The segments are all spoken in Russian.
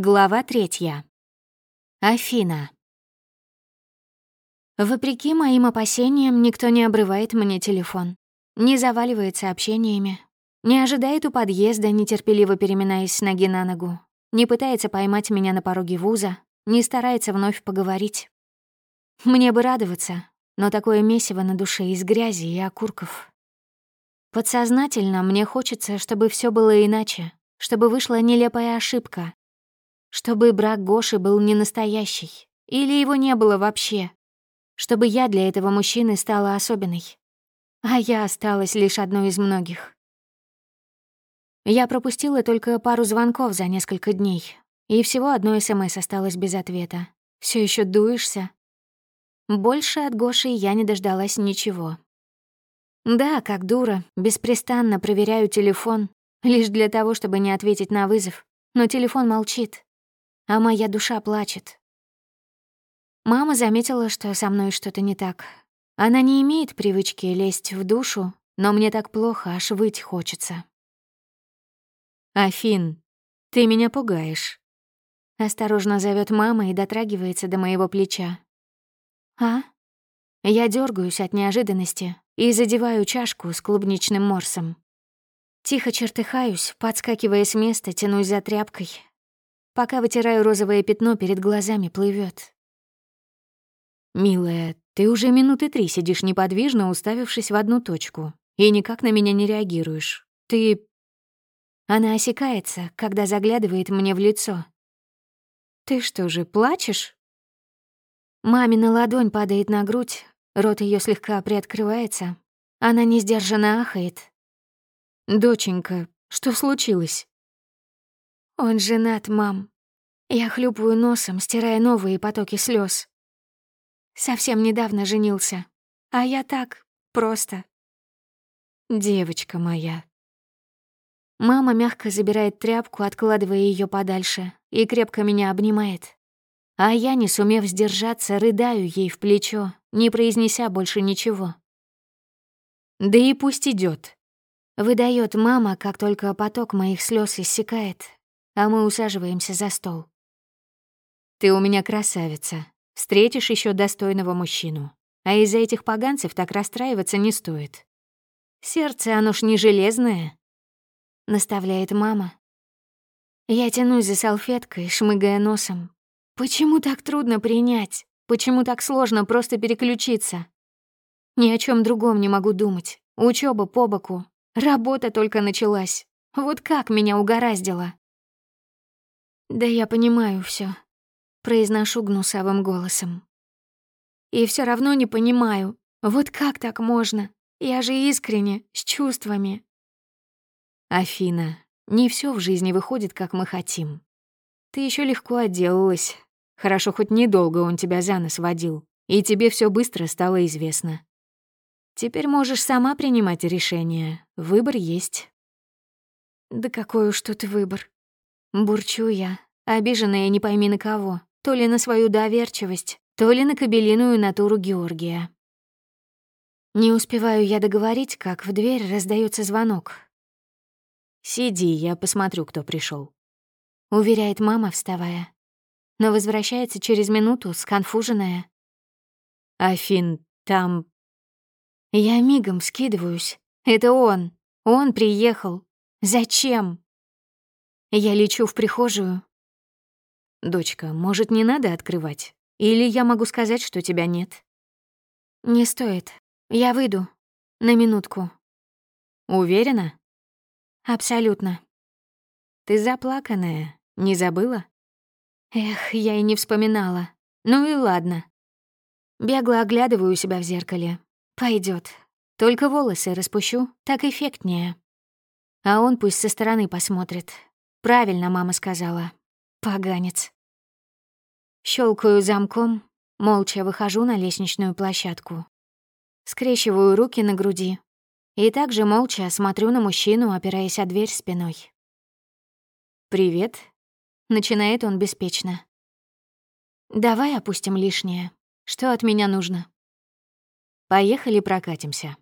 Глава третья. Афина. Вопреки моим опасениям, никто не обрывает мне телефон, не заваливает сообщениями, не ожидает у подъезда, нетерпеливо переминаясь с ноги на ногу, не пытается поймать меня на пороге вуза, не старается вновь поговорить. Мне бы радоваться, но такое месиво на душе из грязи и окурков. Подсознательно мне хочется, чтобы все было иначе, чтобы вышла нелепая ошибка, чтобы брак Гоши был не настоящий, или его не было вообще. Чтобы я для этого мужчины стала особенной. А я осталась лишь одной из многих. Я пропустила только пару звонков за несколько дней, и всего одно СМС осталось без ответа. Все еще дуешься? Больше от Гоши я не дождалась ничего. Да, как дура, беспрестанно проверяю телефон, лишь для того, чтобы не ответить на вызов, но телефон молчит а моя душа плачет. Мама заметила, что со мной что-то не так. Она не имеет привычки лезть в душу, но мне так плохо, аж выть хочется. «Афин, ты меня пугаешь», — осторожно зовет мама и дотрагивается до моего плеча. «А?» Я дергаюсь от неожиданности и задеваю чашку с клубничным морсом. Тихо чертыхаюсь, подскакивая с места, тянусь за тряпкой, Пока вытираю розовое пятно, перед глазами плывет. «Милая, ты уже минуты три сидишь неподвижно, уставившись в одну точку, и никак на меня не реагируешь. Ты...» Она осекается, когда заглядывает мне в лицо. «Ты что же, плачешь?» Мамина ладонь падает на грудь, рот ее слегка приоткрывается. Она не сдержанно ахает. «Доченька, что случилось?» Он женат, мам. Я хлюпаю носом, стирая новые потоки слез. Совсем недавно женился. А я так, просто. Девочка моя. Мама мягко забирает тряпку, откладывая ее подальше, и крепко меня обнимает. А я, не сумев сдержаться, рыдаю ей в плечо, не произнеся больше ничего. Да и пусть идет. Выдает мама, как только поток моих слез иссякает, а мы усаживаемся за стол. «Ты у меня красавица. Встретишь еще достойного мужчину. А из-за этих поганцев так расстраиваться не стоит. Сердце, оно ж не железное», — наставляет мама. Я тянусь за салфеткой, шмыгая носом. Почему так трудно принять? Почему так сложно просто переключиться? Ни о чем другом не могу думать. Учеба по боку. Работа только началась. Вот как меня угораздило. Да я понимаю все, произношу гнусавым голосом. И все равно не понимаю, вот как так можно? Я же искренне, с чувствами. Афина, не все в жизни выходит, как мы хотим. Ты еще легко отделалась. Хорошо, хоть недолго он тебя за нос водил, и тебе все быстро стало известно. Теперь можешь сама принимать решение. Выбор есть. Да какой уж тут выбор. Бурчу я, обиженная не пойми на кого, то ли на свою доверчивость, то ли на кабелиную натуру Георгия. Не успеваю я договорить, как в дверь раздается звонок. «Сиди, я посмотрю, кто пришел, уверяет мама, вставая. Но возвращается через минуту, сконфуженная. «Афин, там...» Я мигом скидываюсь. Это он. Он приехал. Зачем? Я лечу в прихожую. «Дочка, может, не надо открывать? Или я могу сказать, что тебя нет?» «Не стоит. Я выйду. На минутку». «Уверена?» «Абсолютно». «Ты заплаканная. Не забыла?» Эх, я и не вспоминала. Ну и ладно. Бегло оглядываю себя в зеркале. Пойдет. Только волосы распущу, так эффектнее. А он пусть со стороны посмотрит. Правильно мама сказала. Поганец. Щелкаю замком, молча выхожу на лестничную площадку. Скрещиваю руки на груди и также молча смотрю на мужчину, опираясь о дверь спиной. «Привет», — начинает он беспечно. «Давай опустим лишнее. Что от меня нужно?» «Поехали прокатимся».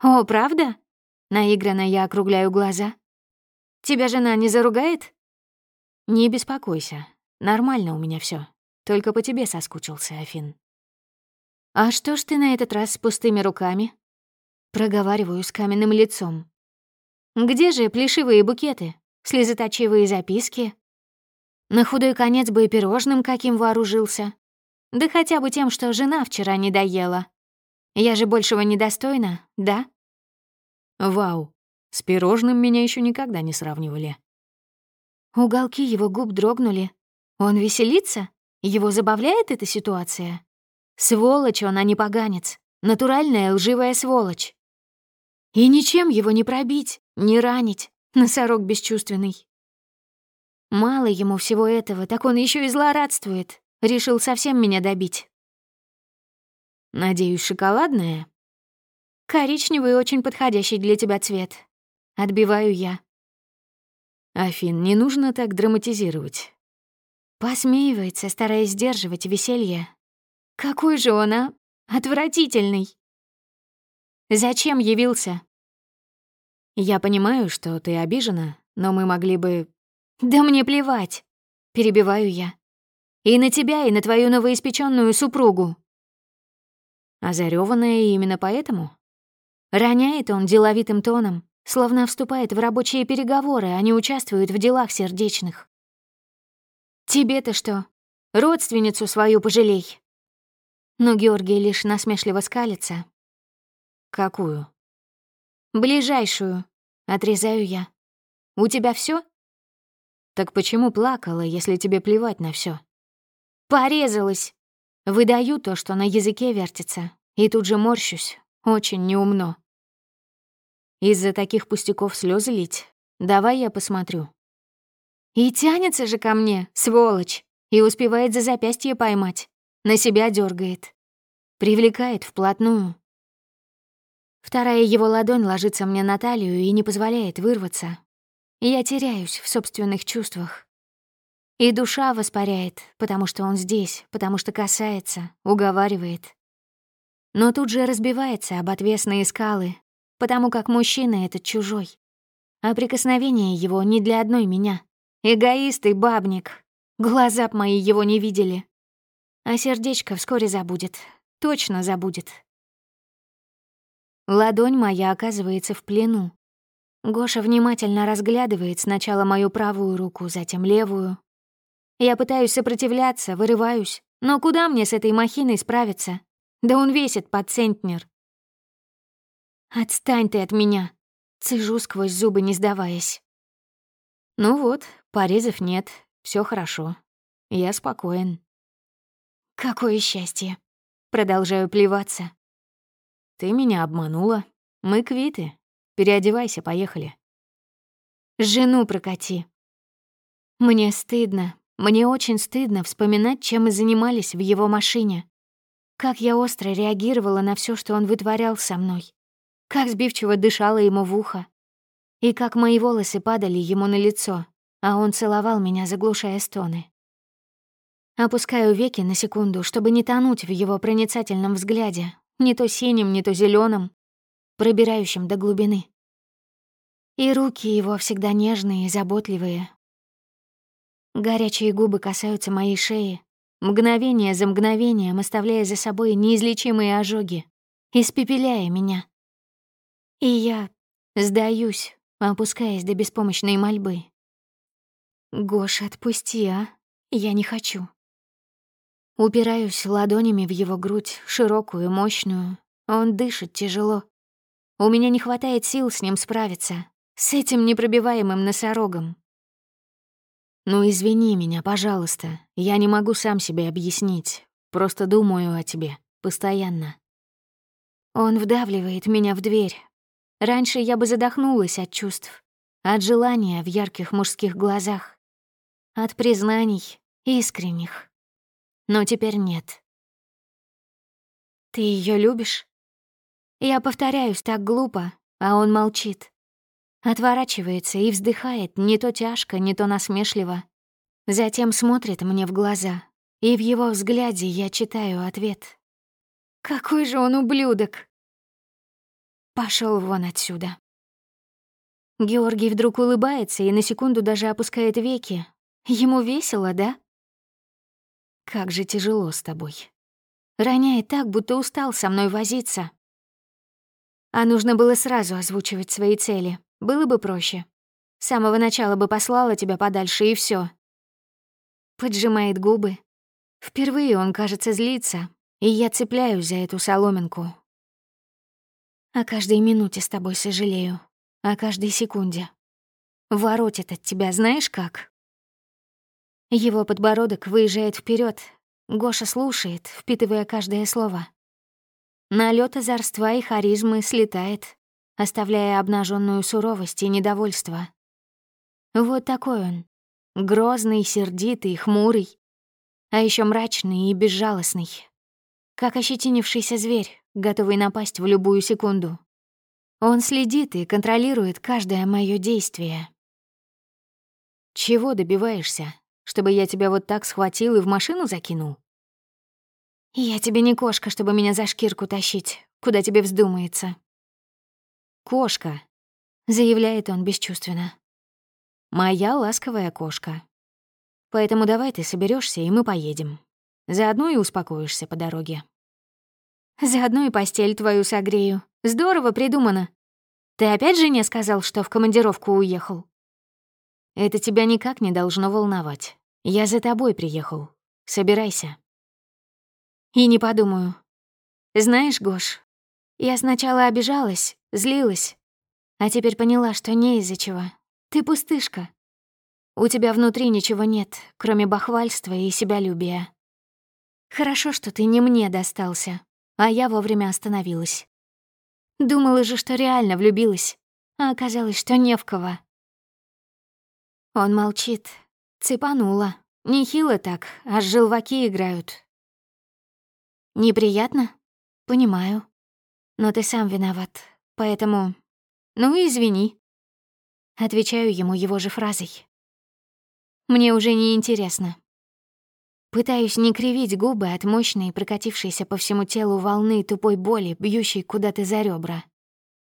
«О, правда?» — наигранно я округляю глаза. «Тебя жена не заругает?» Не беспокойся. Нормально у меня все. Только по тебе соскучился, Афин. «А что ж ты на этот раз с пустыми руками?» Проговариваю с каменным лицом. «Где же плешивые букеты, слезоточивые записки?» На худой конец бы и пирожным каким вооружился. Да хотя бы тем, что жена вчера не доела. Я же большего недостойна, да? Вау, с пирожным меня еще никогда не сравнивали. Уголки его губ дрогнули. Он веселится? Его забавляет эта ситуация? Сволочь он, а не поганец. Натуральная лживая сволочь. И ничем его не пробить, не ранить. Носорог бесчувственный. Мало ему всего этого, так он еще и злорадствует. Решил совсем меня добить. Надеюсь, шоколадная? Коричневый очень подходящий для тебя цвет. Отбиваю я. Афин, не нужно так драматизировать. Посмеивается, стараясь сдерживать веселье. Какой же он, а? Отвратительный. Зачем явился? Я понимаю, что ты обижена, но мы могли бы «Да мне плевать», — перебиваю я. «И на тебя, и на твою новоиспечённую супругу». Озарёванная именно поэтому? Роняет он деловитым тоном, словно вступает в рабочие переговоры, а не участвует в делах сердечных. «Тебе-то что? Родственницу свою пожалей». Но Георгий лишь насмешливо скалится. «Какую?» «Ближайшую», — отрезаю я. «У тебя всё? Так почему плакала, если тебе плевать на все? Порезалась. Выдаю то, что на языке вертится, и тут же морщусь. Очень неумно. Из-за таких пустяков слезы лить? Давай я посмотрю. И тянется же ко мне, сволочь, и успевает за запястье поймать. На себя дергает, Привлекает вплотную. Вторая его ладонь ложится мне на талию и не позволяет вырваться, я теряюсь в собственных чувствах. И душа воспаряет, потому что он здесь, потому что касается, уговаривает. Но тут же разбивается об отвесные скалы, потому как мужчина этот чужой. А прикосновение его не для одной меня. Эгоист и бабник. Глаза б мои его не видели. А сердечко вскоре забудет. Точно забудет. Ладонь моя оказывается в плену, Гоша внимательно разглядывает сначала мою правую руку, затем левую. Я пытаюсь сопротивляться, вырываюсь, но куда мне с этой махиной справиться? Да он весит под центнер. «Отстань ты от меня!» Цежу сквозь зубы, не сдаваясь. Ну вот, порезов нет, все хорошо. Я спокоен. Какое счастье. Продолжаю плеваться. Ты меня обманула. Мы квиты. Переодевайся, поехали. Жену прокати. Мне стыдно, мне очень стыдно вспоминать, чем мы занимались в его машине. Как я остро реагировала на все, что он вытворял со мной. Как сбивчиво дышала ему в ухо. И как мои волосы падали ему на лицо, а он целовал меня, заглушая стоны. Опускаю веки на секунду, чтобы не тонуть в его проницательном взгляде, не то синим, не то зеленым, пробирающим до глубины. И руки его всегда нежные и заботливые. Горячие губы касаются моей шеи, мгновение за мгновением оставляя за собой неизлечимые ожоги, испепеляя меня. И я сдаюсь, опускаясь до беспомощной мольбы. «Гоша, отпусти, а? Я не хочу». Упираюсь ладонями в его грудь, широкую, мощную. Он дышит тяжело. У меня не хватает сил с ним справиться, с этим непробиваемым носорогом. Ну, извини меня, пожалуйста. Я не могу сам себе объяснить. Просто думаю о тебе. Постоянно. Он вдавливает меня в дверь. Раньше я бы задохнулась от чувств, от желания в ярких мужских глазах, от признаний искренних. Но теперь нет. «Ты ее любишь?» Я повторяюсь так глупо, а он молчит. Отворачивается и вздыхает не то тяжко, не то насмешливо. Затем смотрит мне в глаза, и в его взгляде я читаю ответ. «Какой же он ублюдок!» Пошел вон отсюда. Георгий вдруг улыбается и на секунду даже опускает веки, Ему весело, да? Как же тяжело с тобой. Роняет так, будто устал со мной возиться. А нужно было сразу озвучивать свои цели. Было бы проще. С самого начала бы послала тебя подальше, и все. Поджимает губы. Впервые он, кажется, злится, и я цепляюсь за эту соломинку. О каждой минуте с тобой сожалею. О каждой секунде. Воротит от тебя знаешь как? Его подбородок выезжает вперед. Гоша слушает, впитывая каждое слово. Налёт озорства и харизмы слетает, оставляя обнаженную суровость и недовольство. Вот такой он. Грозный, сердитый, хмурый. А еще мрачный и безжалостный. Как ощетинившийся зверь, готовый напасть в любую секунду. Он следит и контролирует каждое мое действие. «Чего добиваешься? Чтобы я тебя вот так схватил и в машину закинул?» «Я тебе не кошка, чтобы меня за шкирку тащить, куда тебе вздумается». «Кошка», — заявляет он бесчувственно. «Моя ласковая кошка. Поэтому давай ты соберешься и мы поедем. Заодно и успокоишься по дороге». Заодно и постель твою согрею. Здорово придумано. Ты опять жене сказал, что в командировку уехал? Это тебя никак не должно волновать. Я за тобой приехал. Собирайся. И не подумаю. Знаешь, Гош, я сначала обижалась, злилась, а теперь поняла, что не из-за чего. Ты пустышка. У тебя внутри ничего нет, кроме бахвальства и себялюбия. Хорошо, что ты не мне достался, а я вовремя остановилась. Думала же, что реально влюбилась, а оказалось, что не в кого. Он молчит. Цепанула. Нехило так, аж желваки играют. Неприятно? Понимаю. Но ты сам виноват, поэтому... Ну, извини. Отвечаю ему его же фразой. Мне уже не интересно. Пытаюсь не кривить губы от мощной, прокатившейся по всему телу волны тупой боли, бьющей куда-то за ребра.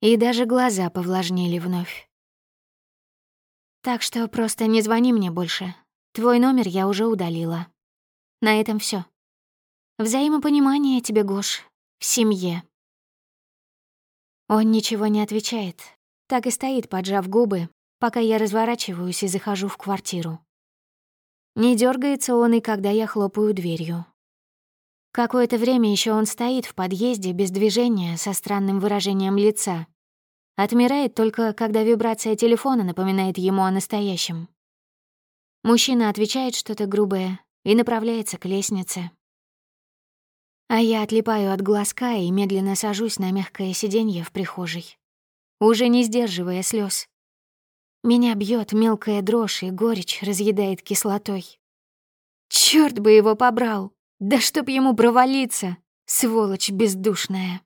И даже глаза повлажнели вновь. Так что просто не звони мне больше. Твой номер я уже удалила. На этом все. Взаимопонимание тебе, Гош, в семье. Он ничего не отвечает, так и стоит, поджав губы, пока я разворачиваюсь и захожу в квартиру. Не дергается он и когда я хлопаю дверью. Какое-то время еще он стоит в подъезде без движения, со странным выражением лица. Отмирает только, когда вибрация телефона напоминает ему о настоящем. Мужчина отвечает что-то грубое и направляется к лестнице. А я отлипаю от глазка и медленно сажусь на мягкое сиденье в прихожей, уже не сдерживая слез. Меня бьет мелкая дрожь, и горечь разъедает кислотой. Черт бы его побрал! Да чтоб ему провалиться, сволочь бездушная!